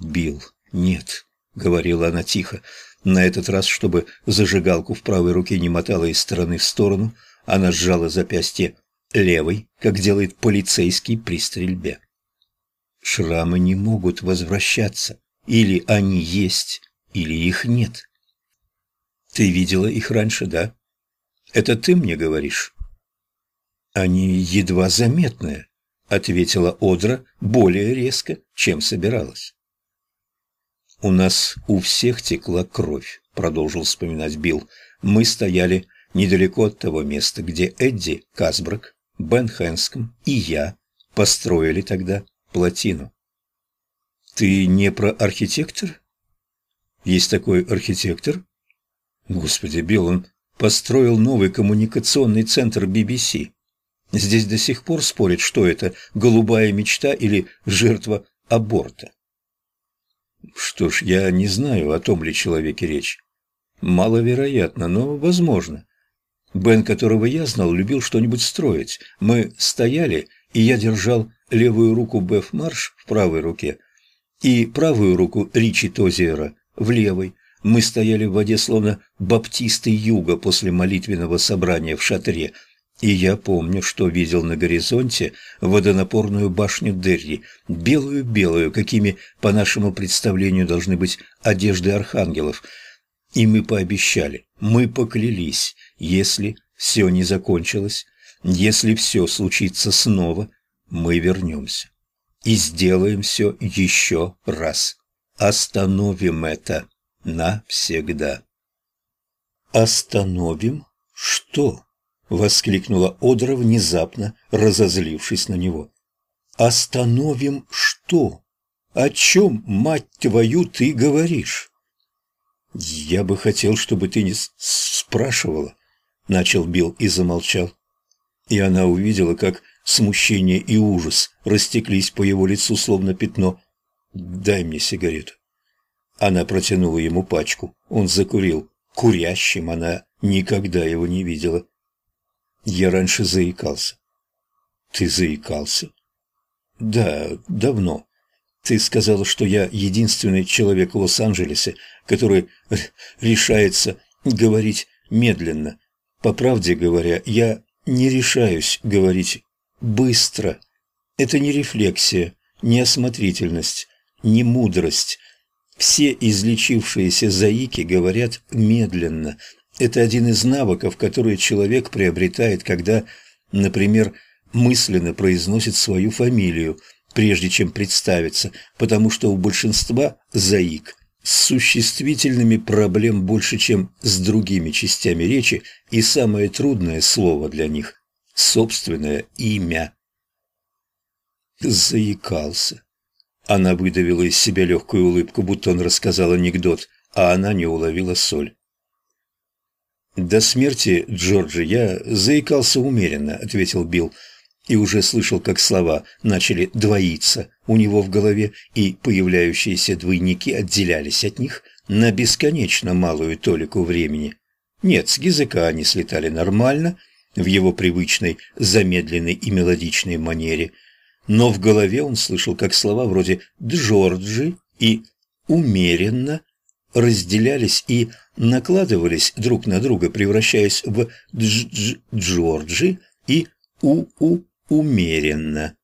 Бил, нет», — говорила она тихо. На этот раз, чтобы зажигалку в правой руке не мотала из стороны в сторону, она сжала запястье левой, как делает полицейский при стрельбе. Шрамы не могут возвращаться. Или они есть, или их нет. Ты видела их раньше, да? Это ты мне говоришь? Они едва заметные, ответила Одра более резко, чем собиралась. «У нас у всех текла кровь», — продолжил вспоминать Билл. «Мы стояли недалеко от того места, где Эдди Касбрак, Бен Хэнском и я построили тогда плотину». «Ты не про архитектор?» «Есть такой архитектор?» «Господи, Билл, он построил новый коммуникационный центр BBC. Здесь до сих пор спорят, что это, голубая мечта или жертва аборта. Что ж, я не знаю, о том ли человеке речь. Маловероятно, но возможно. Бен, которого я знал, любил что-нибудь строить. Мы стояли, и я держал левую руку Беф Марш в правой руке и правую руку Ричи Тозиера в левой. Мы стояли в воде, словно баптисты юга после молитвенного собрания в шатре – и я помню, что видел на горизонте водонапорную башню Дерри, белую-белую, какими, по нашему представлению, должны быть одежды архангелов. И мы пообещали, мы поклялись, если все не закончилось, если все случится снова, мы вернемся. И сделаем все еще раз. Остановим это навсегда. Остановим что? — воскликнула Одра, внезапно разозлившись на него. «Остановим что? О чем, мать твою, ты говоришь?» «Я бы хотел, чтобы ты не спрашивала», — начал Билл и замолчал. И она увидела, как смущение и ужас растеклись по его лицу, словно пятно. «Дай мне сигарету». Она протянула ему пачку. Он закурил. Курящим она никогда его не видела. Я раньше заикался. Ты заикался? Да, давно. Ты сказала, что я единственный человек в Лос-Анджелесе, который решается говорить медленно. По правде говоря, я не решаюсь говорить быстро. Это не рефлексия, не осмотрительность, не мудрость. Все излечившиеся заики говорят медленно, это один из навыков, которые человек приобретает, когда, например, мысленно произносит свою фамилию, прежде чем представиться, потому что у большинства заик с существительными проблем больше, чем с другими частями речи, и самое трудное слово для них – собственное имя. Заикался. Она выдавила из себя легкую улыбку, будто он рассказал анекдот, а она не уловила соль. «До смерти Джорджи я заикался умеренно», — ответил Билл, и уже слышал, как слова начали двоиться у него в голове, и появляющиеся двойники отделялись от них на бесконечно малую толику времени. Нет, с языка они слетали нормально, в его привычной, замедленной и мелодичной манере, но в голове он слышал, как слова вроде «Джорджи» и «умеренно» разделялись и накладывались друг на друга, превращаясь в дж -дж Джорджи и у-у умеренно.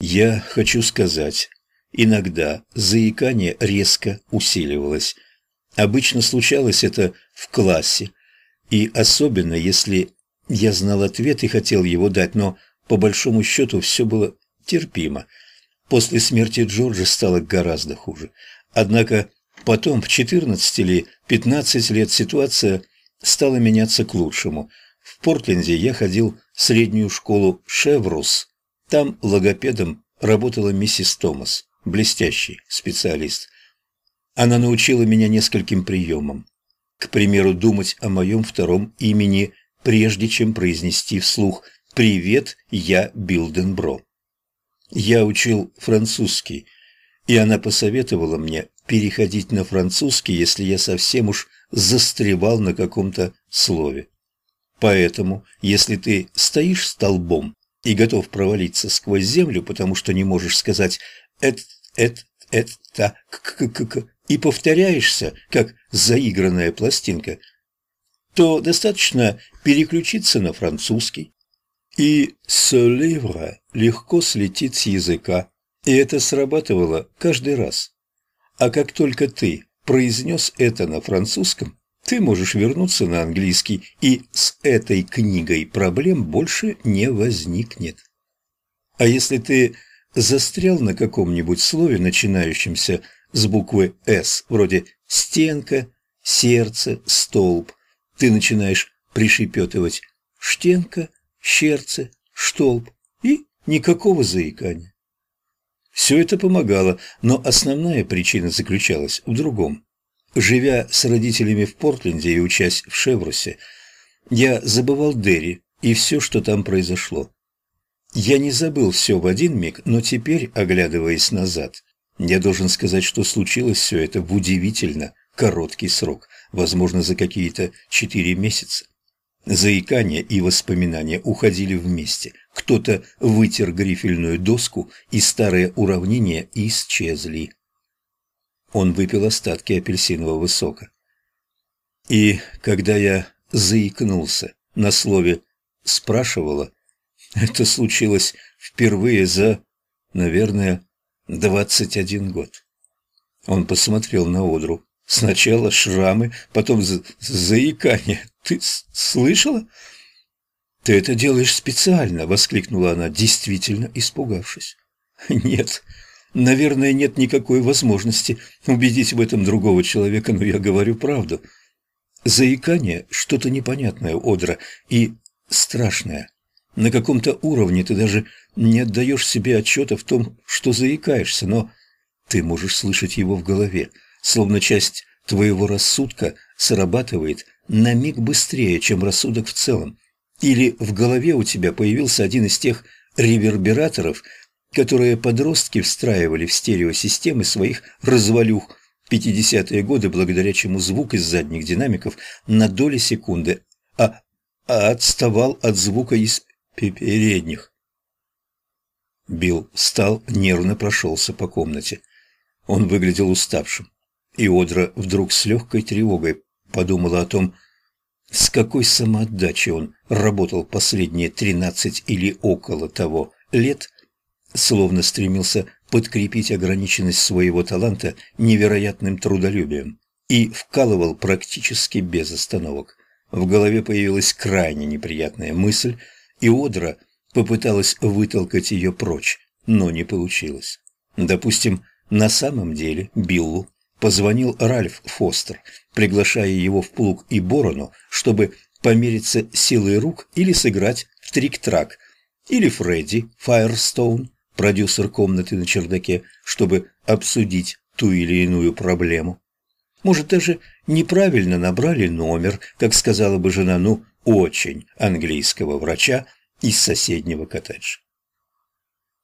Я хочу сказать, иногда заикание резко усиливалось. Обычно случалось это в классе, и особенно если я знал ответ и хотел его дать, но по большому счету все было терпимо. После смерти Джорджа стало гораздо хуже. Однако Потом, в 14 или 15 лет, ситуация стала меняться к лучшему. В Портленде я ходил в среднюю школу «Шеврус». Там логопедом работала миссис Томас, блестящий специалист. Она научила меня нескольким приемам. К примеру, думать о моем втором имени, прежде чем произнести вслух «Привет, я Билденбро». Я учил французский, и она посоветовала мне переходить на французский, если я совсем уж застревал на каком-то слове. Поэтому, если ты стоишь столбом и готов провалиться сквозь землю, потому что не можешь сказать «эт, эт, это к к к к и повторяешься, как заигранная пластинка, то достаточно переключиться на французский, и «соливра» легко слетит с языка, и это срабатывало каждый раз. А как только ты произнес это на французском, ты можешь вернуться на английский, и с этой книгой проблем больше не возникнет. А если ты застрял на каком-нибудь слове, начинающемся с буквы «С», вроде «стенка», «сердце», «столб», ты начинаешь пришепетывать «штенка», «щерце», «штолб» и никакого заикания. Все это помогало, но основная причина заключалась в другом. Живя с родителями в Портленде и учась в Шеврусе, я забывал Дерри и все, что там произошло. Я не забыл все в один миг, но теперь, оглядываясь назад, я должен сказать, что случилось все это в удивительно короткий срок, возможно, за какие-то четыре месяца. Заикание и воспоминания уходили вместе. Кто-то вытер грифельную доску, и старые уравнения исчезли. Он выпил остатки апельсинового сока. И когда я заикнулся на слове «спрашивала», это случилось впервые за, наверное, двадцать один год. Он посмотрел на Одру. Сначала шрамы, потом за заикание. Ты слышала? «Ты это делаешь специально!» — воскликнула она, действительно испугавшись. «Нет, наверное, нет никакой возможности убедить в этом другого человека, но я говорю правду. Заикание — что-то непонятное, Одра, и страшное. На каком-то уровне ты даже не отдаешь себе отчета в том, что заикаешься, но ты можешь слышать его в голове, словно часть твоего рассудка срабатывает на миг быстрее, чем рассудок в целом. Или в голове у тебя появился один из тех ревербераторов, которые подростки встраивали в стереосистемы своих развалюх в 50-е годы, благодаря чему звук из задних динамиков на доли секунды а, а отставал от звука из передних. Билл встал, нервно прошелся по комнате. Он выглядел уставшим, и Одра вдруг с легкой тревогой подумала о том, с какой самоотдачей он работал последние тринадцать или около того лет, словно стремился подкрепить ограниченность своего таланта невероятным трудолюбием и вкалывал практически без остановок. В голове появилась крайне неприятная мысль, и Одра попыталась вытолкать ее прочь, но не получилось. Допустим, на самом деле Биллу позвонил Ральф Фостер, приглашая его в плуг и борону, чтобы помериться силой рук или сыграть в трик-трак, или Фредди Файерстоун, продюсер комнаты на чердаке, чтобы обсудить ту или иную проблему. Может, даже неправильно набрали номер, как сказала бы жена, ну, очень английского врача из соседнего коттеджа.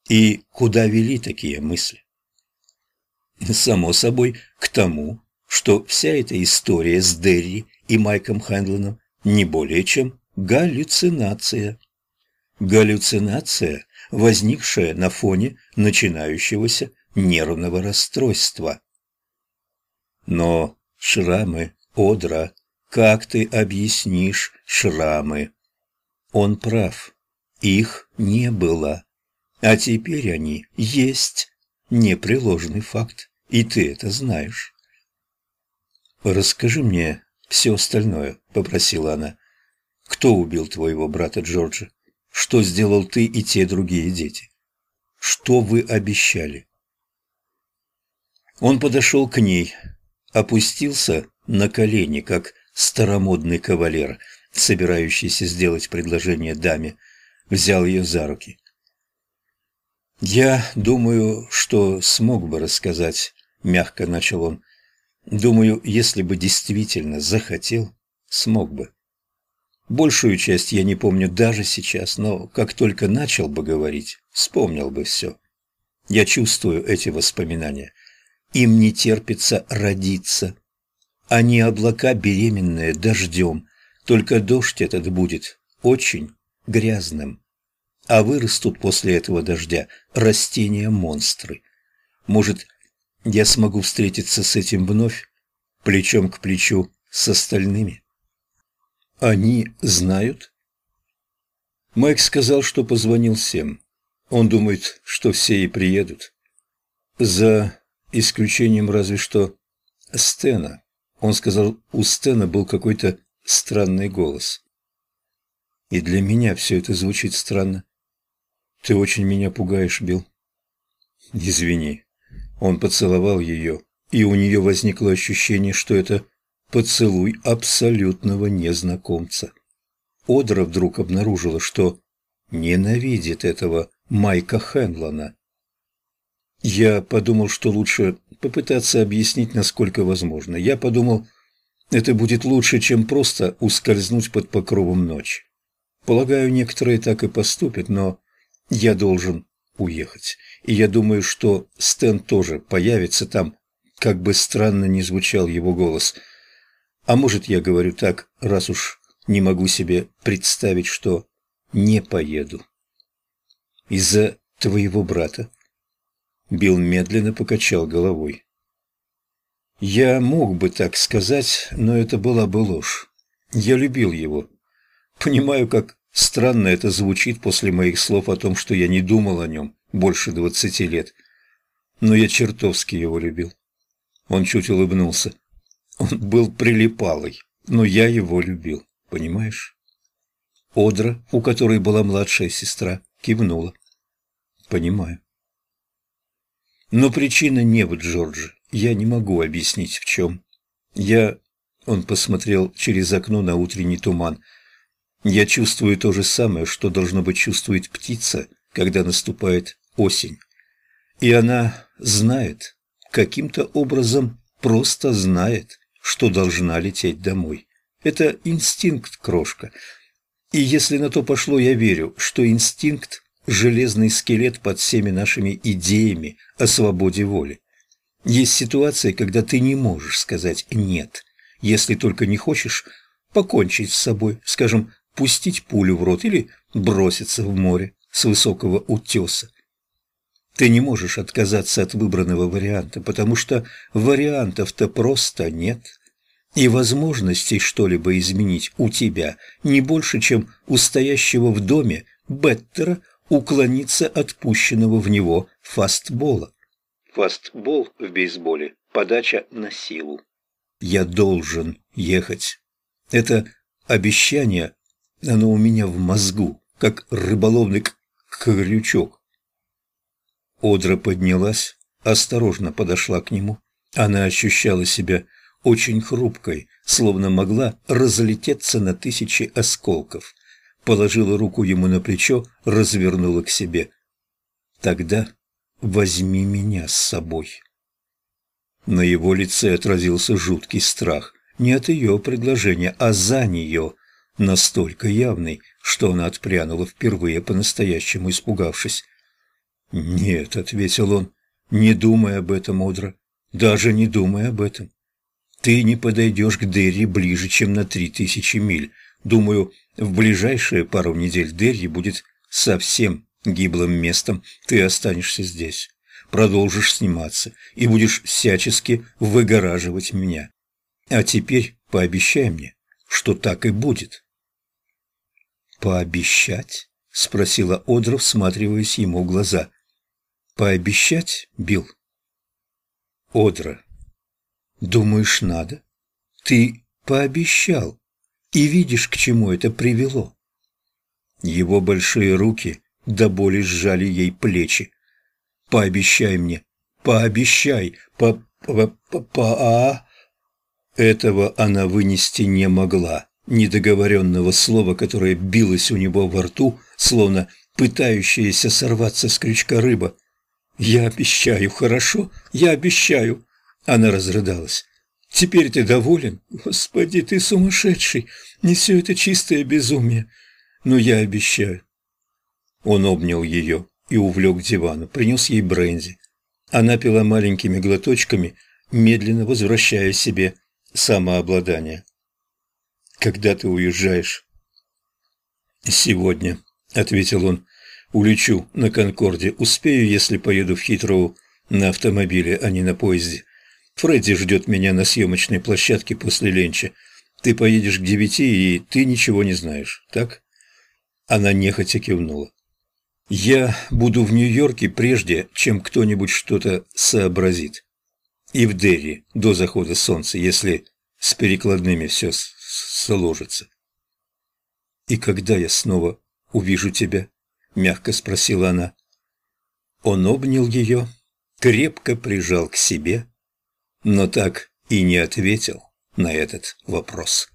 И куда вели такие мысли? Само собой, к тому, что вся эта история с Дерри и Майком Хэндлоном не более чем галлюцинация. Галлюцинация, возникшая на фоне начинающегося нервного расстройства. Но шрамы, Одра, как ты объяснишь шрамы? Он прав, их не было, а теперь они есть непреложный факт, и ты это знаешь. «Расскажи мне все остальное», — попросила она. «Кто убил твоего брата Джорджа? Что сделал ты и те другие дети? Что вы обещали?» Он подошел к ней, опустился на колени, как старомодный кавалер, собирающийся сделать предложение даме, взял ее за руки. «Я думаю, что смог бы рассказать», — мягко начал он. «Думаю, если бы действительно захотел, смог бы. Большую часть я не помню даже сейчас, но как только начал бы говорить, вспомнил бы все. Я чувствую эти воспоминания. Им не терпится родиться. Они облака, беременные дождем, только дождь этот будет очень грязным а вырастут после этого дождя растения-монстры. Может, я смогу встретиться с этим вновь, плечом к плечу с остальными. Они знают? Майк сказал, что позвонил всем. Он думает, что все и приедут. За исключением разве что Стена. Он сказал, у Стена был какой-то странный голос. И для меня все это звучит странно. Ты очень меня пугаешь, Билл. Извини. Он поцеловал ее, и у нее возникло ощущение, что это поцелуй абсолютного незнакомца. Одра вдруг обнаружила, что ненавидит этого Майка Хенлона. Я подумал, что лучше попытаться объяснить, насколько возможно. Я подумал, это будет лучше, чем просто ускользнуть под покровом ночи. Полагаю, некоторые так и поступят, но я должен уехать. И я думаю, что Стэн тоже появится там, как бы странно ни звучал его голос. А может, я говорю так, раз уж не могу себе представить, что не поеду. Из-за твоего брата? Билл медленно покачал головой. Я мог бы так сказать, но это была бы ложь. Я любил его. Понимаю, как странно это звучит после моих слов о том, что я не думал о нем больше двадцати лет. Но я чертовски его любил. Он чуть улыбнулся. Он был прилипалый, но я его любил, понимаешь? Одра, у которой была младшая сестра, кивнула. Понимаю. Но причина не в Джорджи. Я не могу объяснить, в чем. Я... Он посмотрел через окно на утренний туман. Я чувствую то же самое, что должно быть чувствует птица, когда наступает осень. И она знает, каким-то образом просто знает, что должна лететь домой. Это инстинкт, крошка. И если на то пошло, я верю, что инстинкт – железный скелет под всеми нашими идеями о свободе воли. Есть ситуации, когда ты не можешь сказать «нет», если только не хочешь покончить с собой, скажем, пустить пулю в рот или броситься в море с высокого утеса. Ты не можешь отказаться от выбранного варианта, потому что вариантов-то просто нет. И возможностей что-либо изменить у тебя не больше, чем у стоящего в доме Беттера уклониться от пущенного в него фастбола. Фастбол в бейсболе – подача на силу. Я должен ехать. Это обещание, оно у меня в мозгу, как рыболовный крючок. Одра поднялась, осторожно подошла к нему. Она ощущала себя очень хрупкой, словно могла разлететься на тысячи осколков. Положила руку ему на плечо, развернула к себе. Тогда возьми меня с собой». На его лице отразился жуткий страх, не от ее предложения, а за нее, настолько явный, что она отпрянула впервые по-настоящему испугавшись. «Нет», — ответил он, — «не думай об этом, Одра, даже не думай об этом. Ты не подойдешь к Дерри ближе, чем на три тысячи миль. Думаю, в ближайшие пару недель Дерри будет совсем гиблым местом, ты останешься здесь, продолжишь сниматься и будешь всячески выгораживать меня. А теперь пообещай мне, что так и будет. «Пообещать?» — спросила Одра, всматриваясь ему в глаза. «Пообещать, Билл?» «Одра, думаешь, надо? Ты пообещал, и видишь, к чему это привело». Его большие руки до боли сжали ей плечи. «Пообещай мне! Пообещай! По... по... по... по... а...» Этого она вынести не могла, недоговоренного слова, которое билось у него во рту, словно пытающаяся сорваться с крючка рыба. «Я обещаю, хорошо? Я обещаю!» Она разрыдалась. «Теперь ты доволен? Господи, ты сумасшедший! Не все это чистое безумие. Но я обещаю. Он обнял ее и увлек дивану, принес ей бренди. Она пила маленькими глоточками, медленно возвращая себе самообладание. «Когда ты уезжаешь?» «Сегодня», — ответил он. «Улечу на Конкорде. Успею, если поеду в Хитроу на автомобиле, а не на поезде. Фредди ждет меня на съемочной площадке после ленча. Ты поедешь к девяти, и ты ничего не знаешь, так?» Она нехотя кивнула. «Я буду в Нью-Йорке прежде, чем кто-нибудь что-то сообразит. И в Дерри до захода солнца, если с перекладными все сложится». «И когда я снова увижу тебя?» — мягко спросила она. Он обнял ее, крепко прижал к себе, но так и не ответил на этот вопрос.